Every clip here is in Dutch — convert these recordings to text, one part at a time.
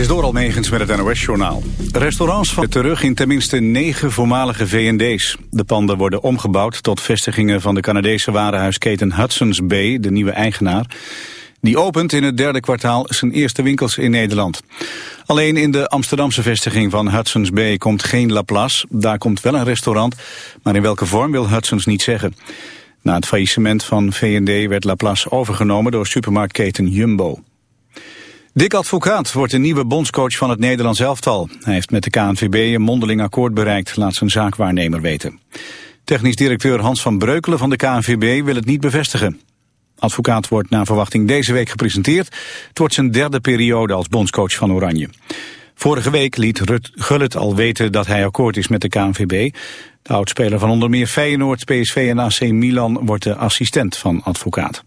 Dit is door Almegens met het NOS-journaal. Restaurants van terug in tenminste negen voormalige V&D's. De panden worden omgebouwd tot vestigingen van de Canadese warenhuisketen Hudson's Bay, de nieuwe eigenaar. Die opent in het derde kwartaal zijn eerste winkels in Nederland. Alleen in de Amsterdamse vestiging van Hudson's Bay komt geen Laplace. Daar komt wel een restaurant, maar in welke vorm wil Hudson's niet zeggen. Na het faillissement van V&D werd Laplace overgenomen door supermarktketen Jumbo. Dick Advocaat wordt de nieuwe bondscoach van het Nederlands elftal. Hij heeft met de KNVB een mondeling akkoord bereikt, laat zijn zaakwaarnemer weten. Technisch directeur Hans van Breukelen van de KNVB wil het niet bevestigen. Advocaat wordt na verwachting deze week gepresenteerd. Het wordt zijn derde periode als bondscoach van Oranje. Vorige week liet Rut Gullit al weten dat hij akkoord is met de KNVB. De oudspeler van onder meer Feyenoord, PSV en AC Milan wordt de assistent van advocaat.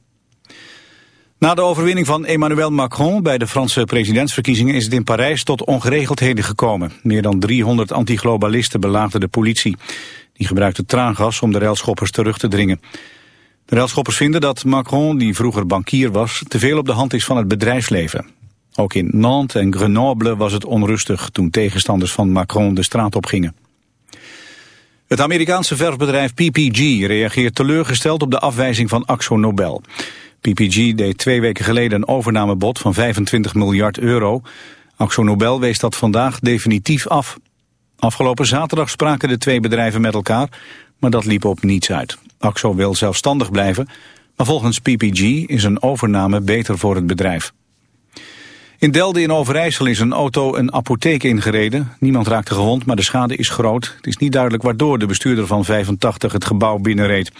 Na de overwinning van Emmanuel Macron bij de Franse presidentsverkiezingen is het in Parijs tot ongeregeldheden gekomen. Meer dan 300 antiglobalisten belaagden de politie. Die gebruikte traangas om de railschoppers terug te dringen. De railschoppers vinden dat Macron, die vroeger bankier was, te veel op de hand is van het bedrijfsleven. Ook in Nantes en Grenoble was het onrustig toen tegenstanders van Macron de straat op gingen. Het Amerikaanse verfbedrijf PPG reageert teleurgesteld op de afwijzing van Axo Nobel. PPG deed twee weken geleden een overnamebod van 25 miljard euro. Axo Nobel wees dat vandaag definitief af. Afgelopen zaterdag spraken de twee bedrijven met elkaar, maar dat liep op niets uit. Axo wil zelfstandig blijven, maar volgens PPG is een overname beter voor het bedrijf. In Delden in Overijssel is een auto een apotheek ingereden. Niemand raakte gewond, maar de schade is groot. Het is niet duidelijk waardoor de bestuurder van 85 het gebouw binnenreed.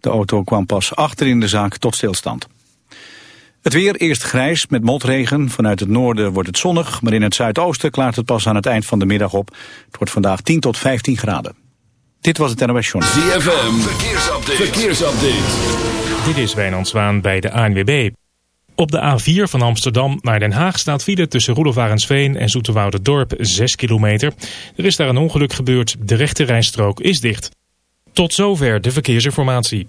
De auto kwam pas achter in de zaak tot stilstand. Het weer eerst grijs met motregen. Vanuit het noorden wordt het zonnig, maar in het zuidoosten klaart het pas aan het eind van de middag op. Het wordt vandaag 10 tot 15 graden. Dit was het NOS Journal. ZFM, verkeersupdate. verkeersupdate. Dit is Wijnand Zwaan bij de ANWB. Op de A4 van Amsterdam naar Den Haag staat file tussen Roelofarensveen en Dorp 6 kilometer. Er is daar een ongeluk gebeurd, de rechte rijstrook is dicht. Tot zover de verkeersinformatie.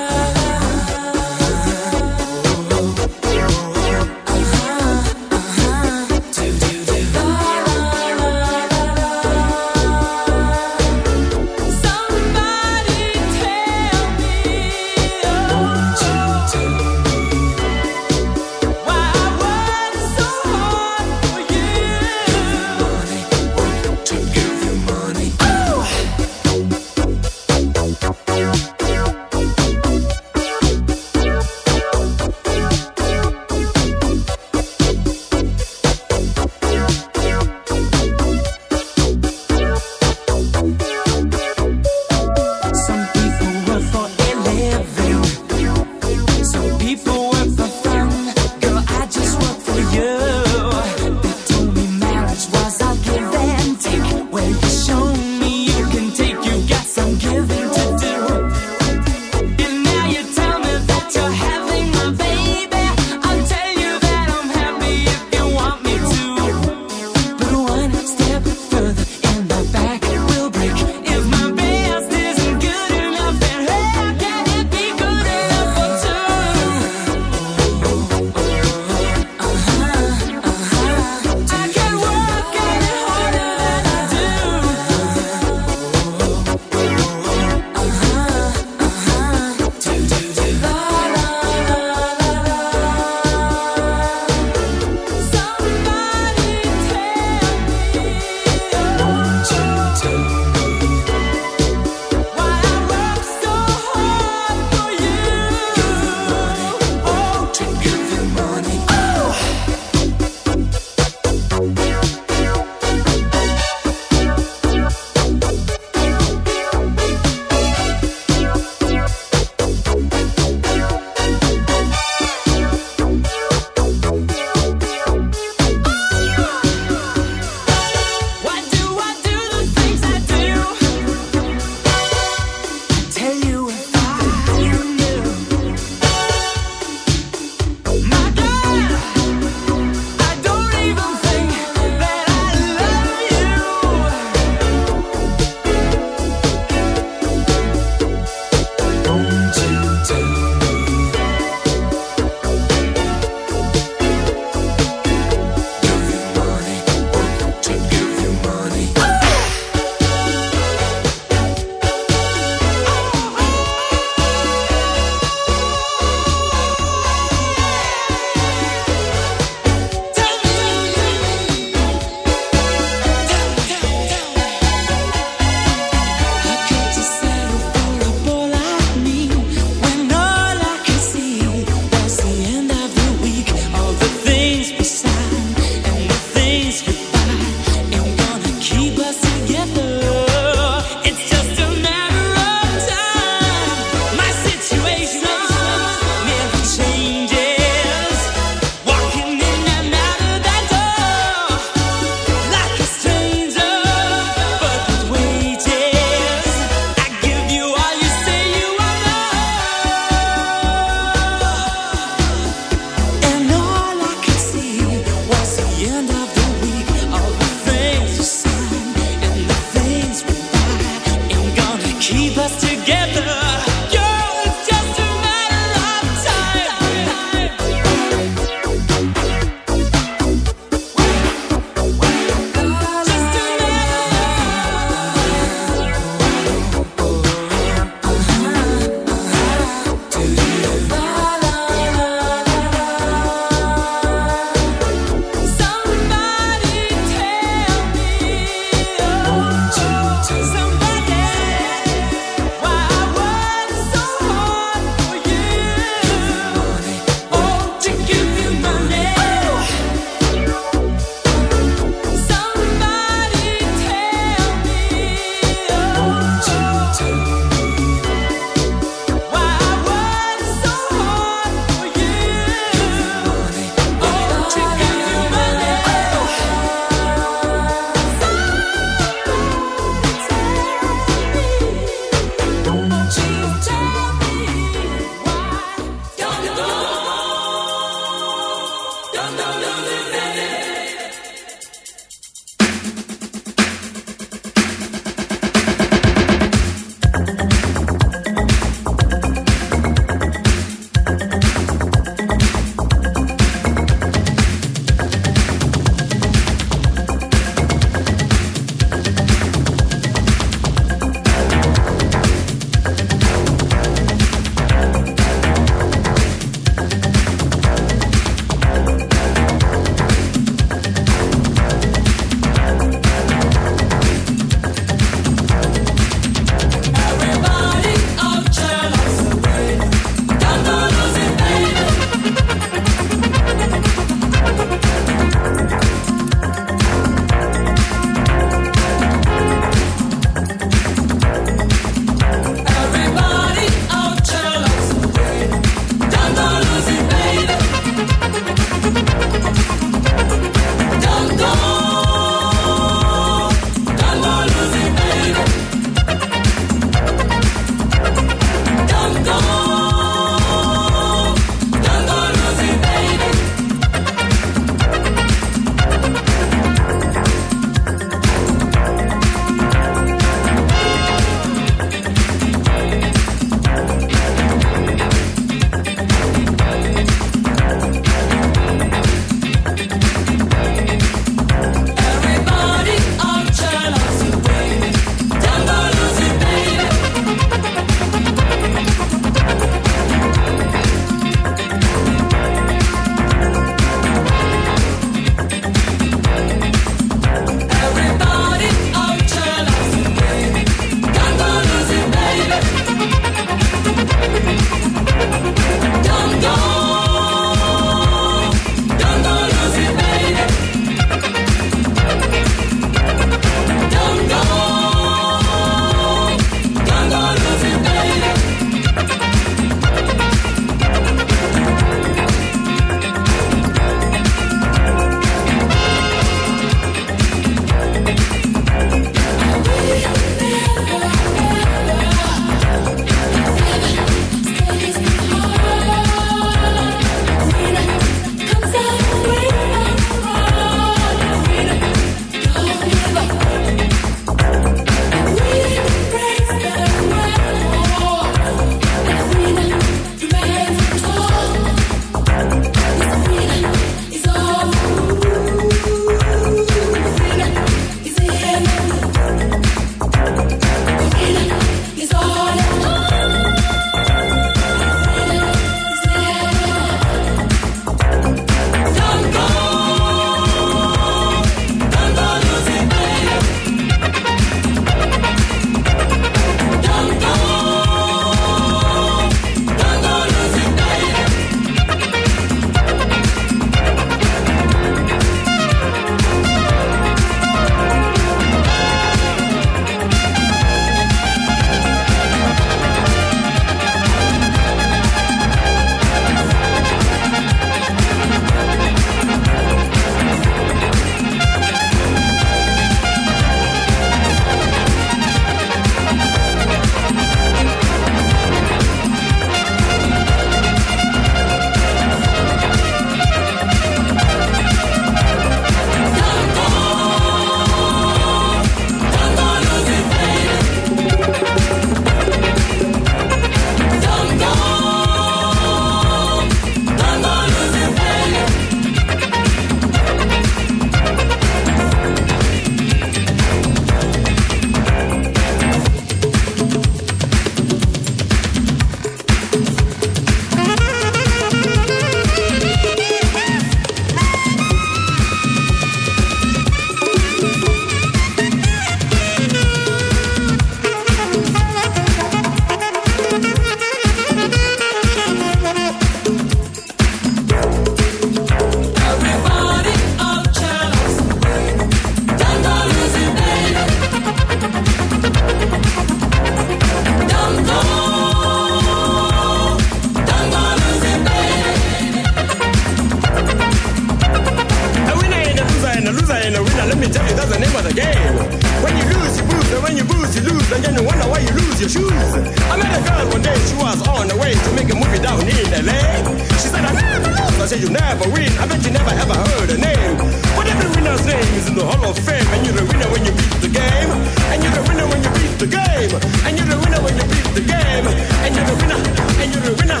Game. And you're the winner when you beat the game. And you're the winner. And you're the winner.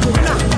The winner.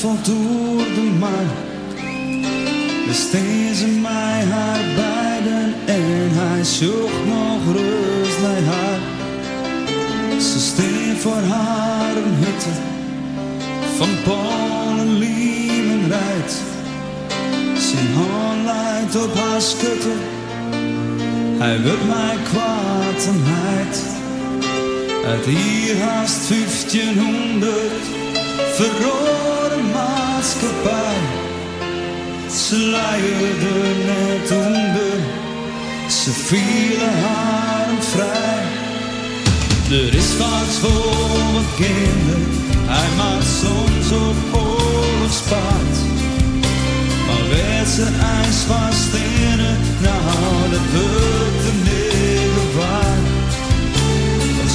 Valt door de maan. Besteed ze mij haar beiden en hij zocht nog rust naar haar. Ze steen voor haar een hutte van Polen, Liemen rijdt. Zijn hand leidt op haar schutte, hij wil mij kwaad en heid. Uit hier haast 1500 verrode Ze luierden net onder, ze vielen haar vrij. Er is vaak voor wat kinderen, hij maakt soms op oorlogspaard. Maar werd ze ijs vast in het, nou dat wordt de negen waard.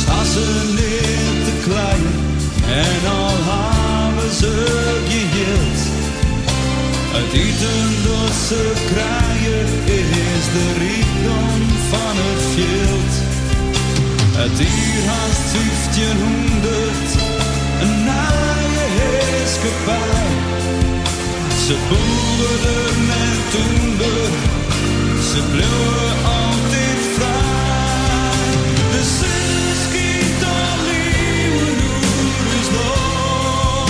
Dan ze niet te klein en al hebben ze. Het eten ze krijgen is de rijkdom van het veld. Het hier haast 1500, een naaie heerskepaar. Ze boeren en toender, ze bleven altijd vrij. De zon schiet al nieuwe is nog,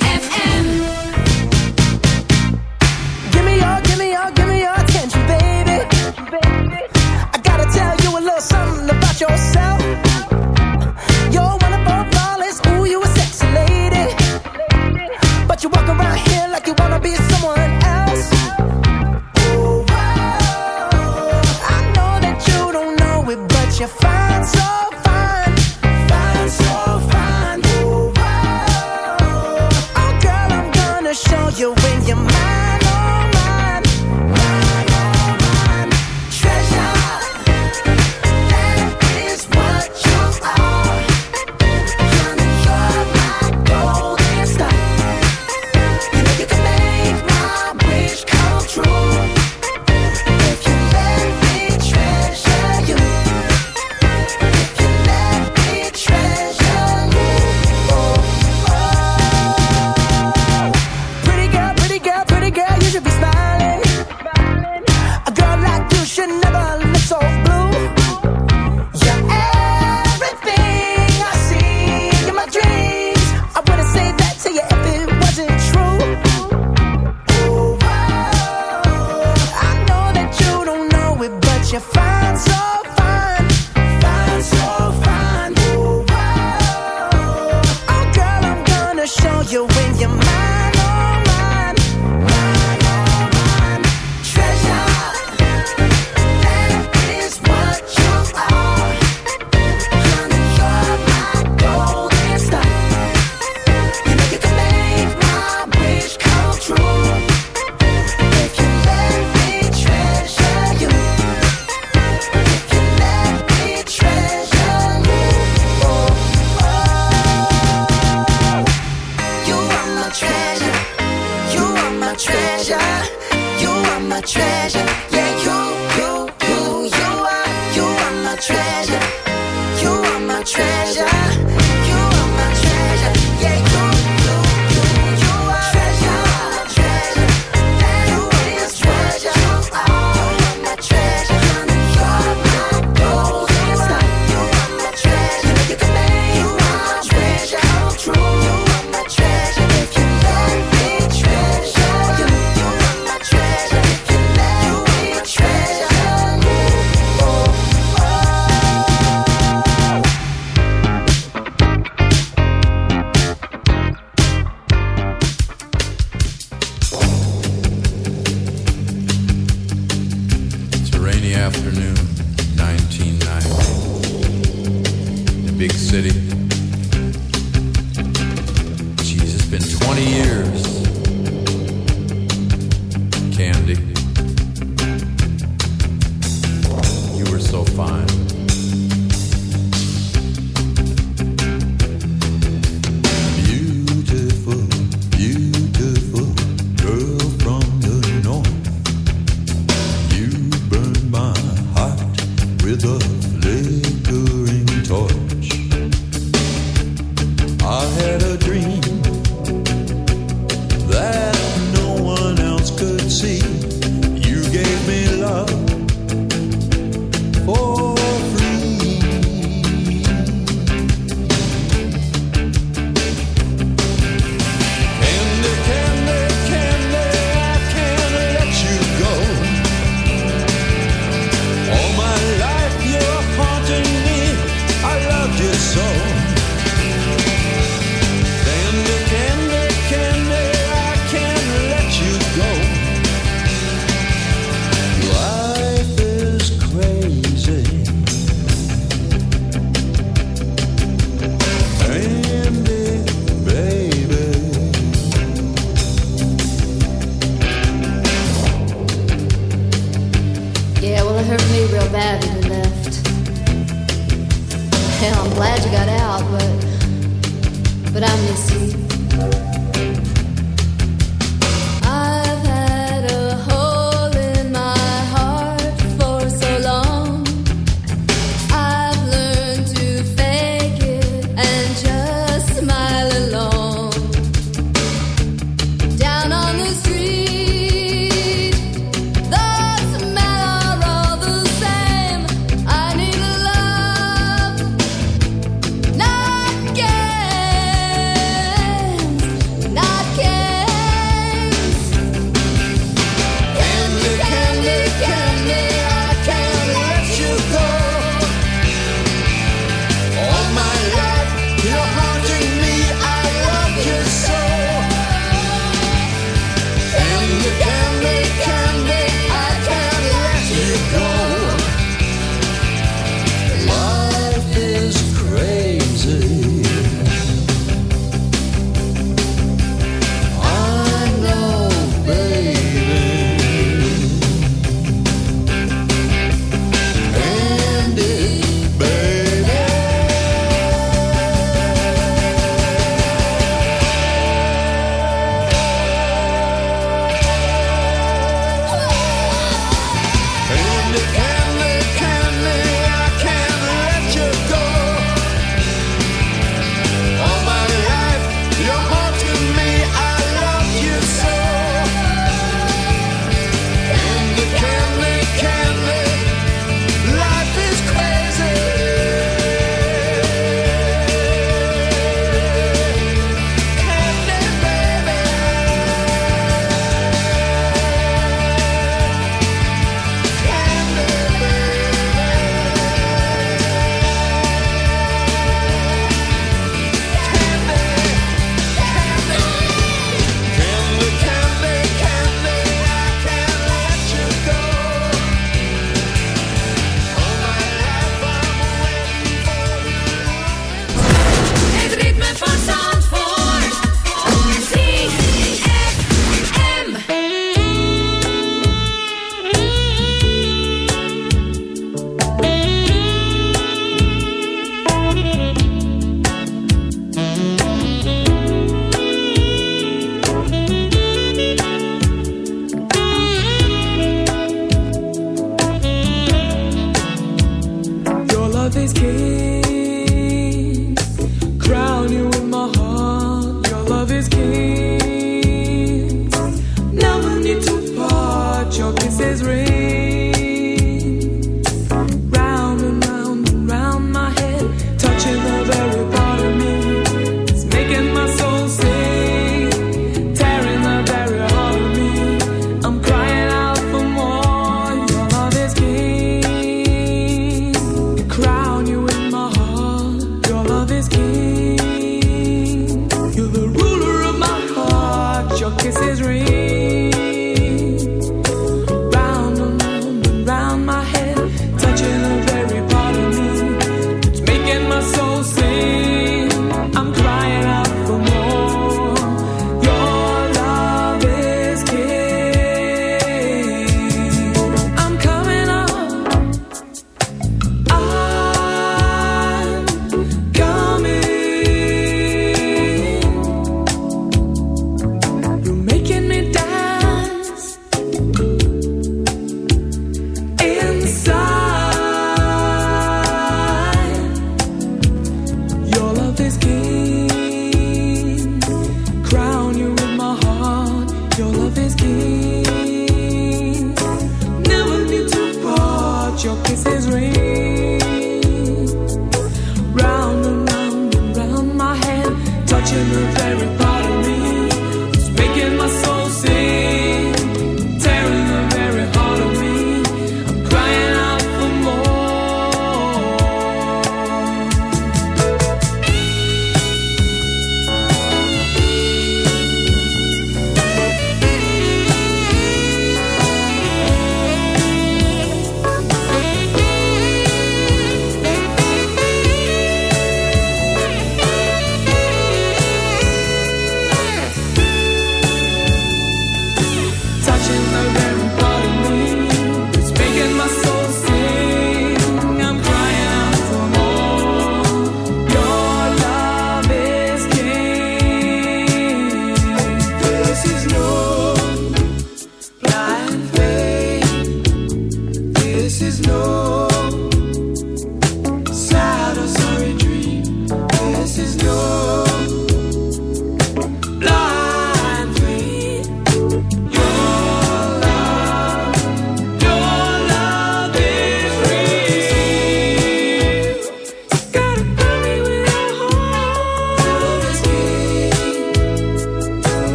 Big city.